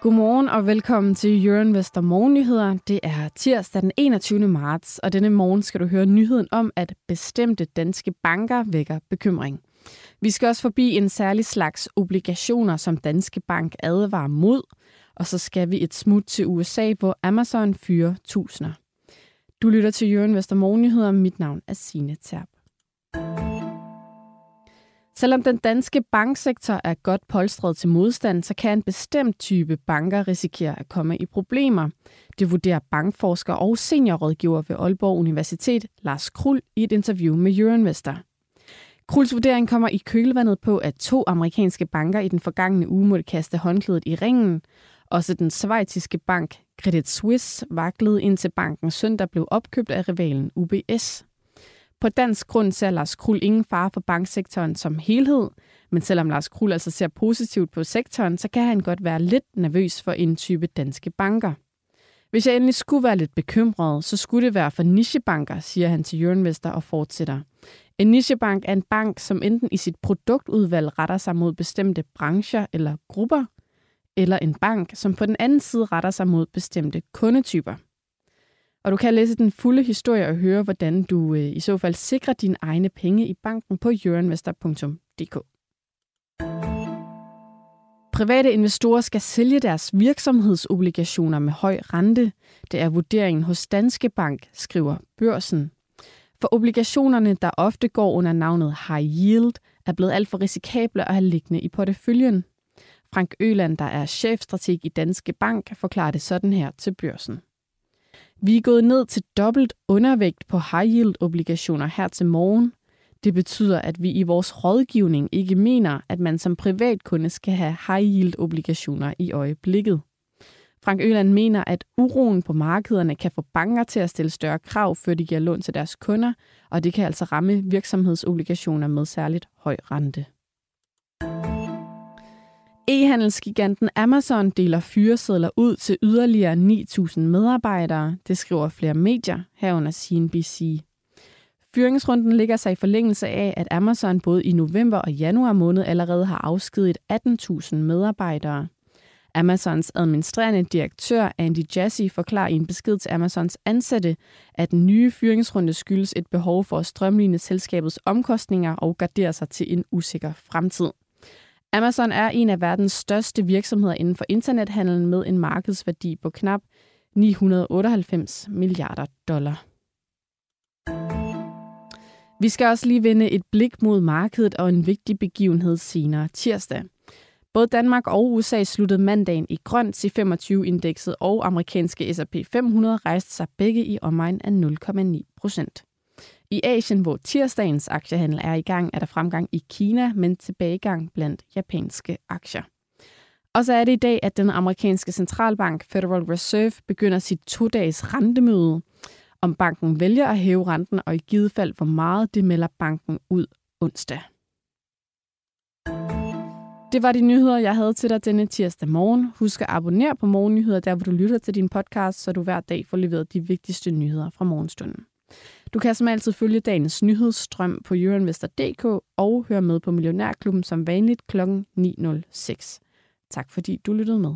Godmorgen og velkommen til Jørgen Vester Morgennyheder. Det er tirsdag den 21. marts, og denne morgen skal du høre nyheden om, at bestemte danske banker vækker bekymring. Vi skal også forbi en særlig slags obligationer, som Danske Bank advarer mod, og så skal vi et smut til USA, hvor Amazon fyrer tusinder. Du lytter til Jørgen Vester Morgennyheder. Mit navn er Signe Terp. Selvom den danske banksektor er godt polstret til modstand, så kan en bestemt type banker risikere at komme i problemer. Det vurderer bankforsker og seniorrådgiver ved Aalborg Universitet, Lars Krul, i et interview med Euroinvestor. Kruls vurdering kommer i kølvandet på, at to amerikanske banker i den forgangne uge måtte kaste håndklædet i ringen. Også den svejtiske bank Credit Suisse vaklede indtil banken søndag blev opkøbt af rivalen UBS. På dansk grund ser Lars Krul ingen fare for banksektoren som helhed, men selvom Lars Krul altså ser positivt på sektoren, så kan han godt være lidt nervøs for en type danske banker. Hvis jeg endelig skulle være lidt bekymret, så skulle det være for nichebanker, siger han til Jørgenvester og fortsætter. En nichebank er en bank, som enten i sit produktudvalg retter sig mod bestemte brancher eller grupper, eller en bank, som på den anden side retter sig mod bestemte kundetyper. Og du kan læse den fulde historie og høre, hvordan du øh, i så fald sikrer dine egne penge i banken på jørenvester.dk. Private investorer skal sælge deres virksomhedsobligationer med høj rente. Det er vurderingen hos Danske Bank, skriver børsen. For obligationerne, der ofte går under navnet high yield, er blevet alt for risikable at have liggende i porteføljen. Frank Øland, der er chefstrateg i Danske Bank, forklarer det sådan her til børsen. Vi er gået ned til dobbelt undervægt på high yield obligationer her til morgen. Det betyder, at vi i vores rådgivning ikke mener, at man som privatkunde skal have high yield obligationer i øjeblikket. Frank Øland mener, at uroen på markederne kan få banker til at stille større krav, før de giver lån til deres kunder, og det kan altså ramme virksomhedsobligationer med særligt høj rente. E-handelsgiganten Amazon deler fyresedler ud til yderligere 9.000 medarbejdere, det skriver flere medier, herunder CNBC. Fyringsrunden ligger sig i forlængelse af, at Amazon både i november og januar måned allerede har afskediget 18.000 medarbejdere. Amazons administrerende direktør Andy Jassy forklarer i en besked til Amazons ansatte, at den nye fyringsrunde skyldes et behov for at strømligne selskabets omkostninger og gardere sig til en usikker fremtid. Amazon er en af verdens største virksomheder inden for internethandlen med en markedsværdi på knap 998 milliarder dollar. Vi skal også lige vende et blik mod markedet og en vigtig begivenhed senere tirsdag. Både Danmark og USA sluttede mandagen i grønt til 25-indekset, og amerikanske S&P 500 rejste sig begge i omegn af 0,9 procent. I Asien, hvor tirsdagens aktiehandel er i gang, er der fremgang i Kina, men tilbagegang blandt japanske aktier. Og så er det i dag, at den amerikanske centralbank Federal Reserve begynder sit to-dages rentemøde. Om banken vælger at hæve renten, og i givet fald, hvor meget det melder banken ud onsdag. Det var de nyheder, jeg havde til dig denne tirsdag morgen. Husk at abonnere på Morgennyheder, der hvor du lytter til din podcast, så du hver dag får leveret de vigtigste nyheder fra morgenstunden. Du kan som altid følge dagens nyhedsstrøm på euroinvestor.dk og høre med på Millionærklubben som vanligt kl. 9.06. Tak fordi du lyttede med.